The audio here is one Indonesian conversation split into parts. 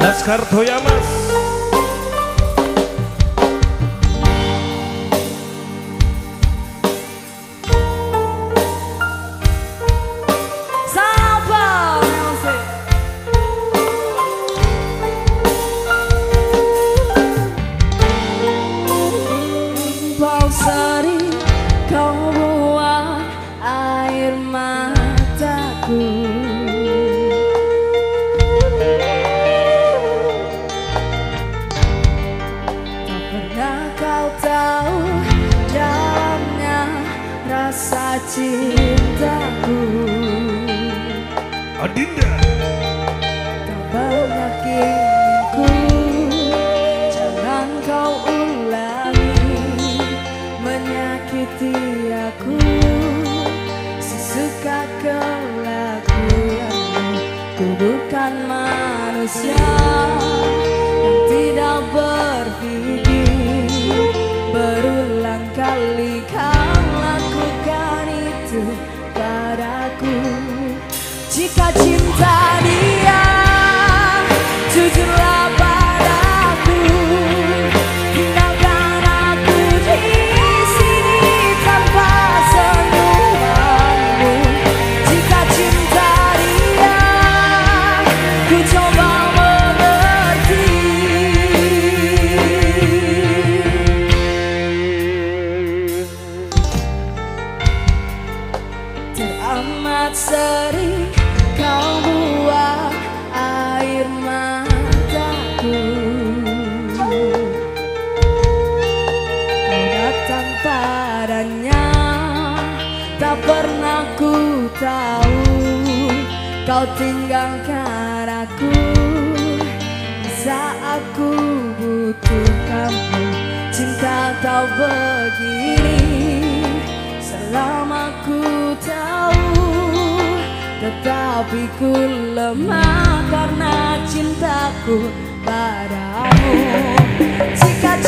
Laskar Toyamas Sari kau buat Adinda. Kebanyakinku Jangan kau ulangi Menyakiti aku. Sesuka kelakuanmu Ku bukan manusia. sering kau buat air mataku. Kau datang padanya Tak pernah ku tahu. Kau tinggalkan aku Saat aku butuh kamu Cinta kau begini Selama ku tahu. Tetapi ku lemah karena cintaku padamu. Jika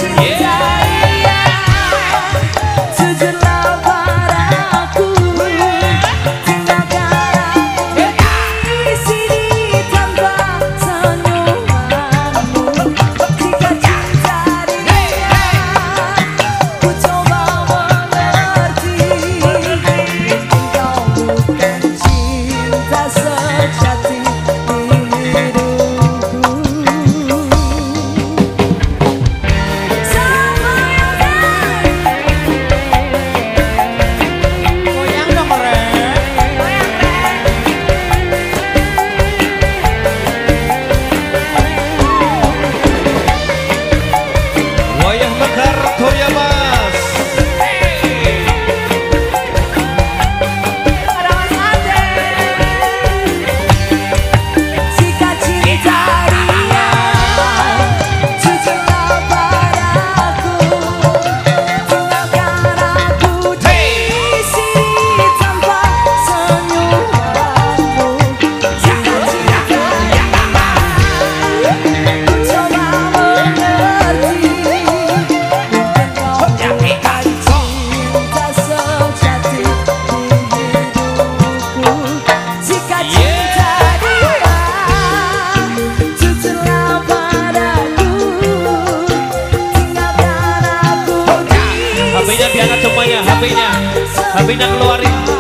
Tapi Habis keluarin.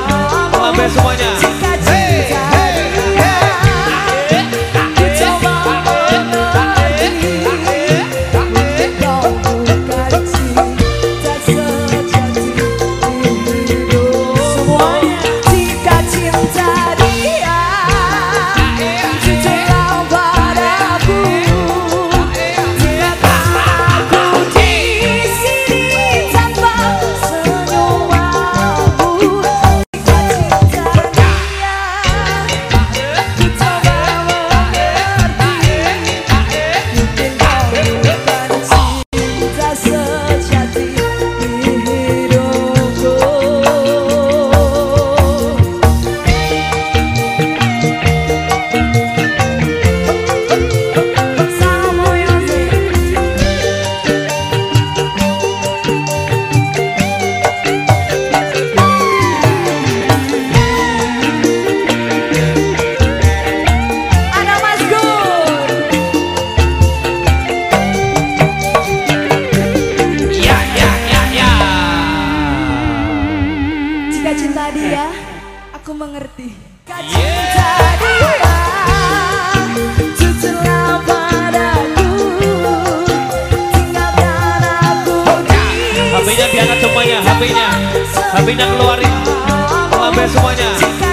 Aku mengerti. Yeah. Jujurlah padaku, tinggalkan aku di HP-nya diangkat semuanya, HP-nya. HP-nya keluarin. Semuanya. Jika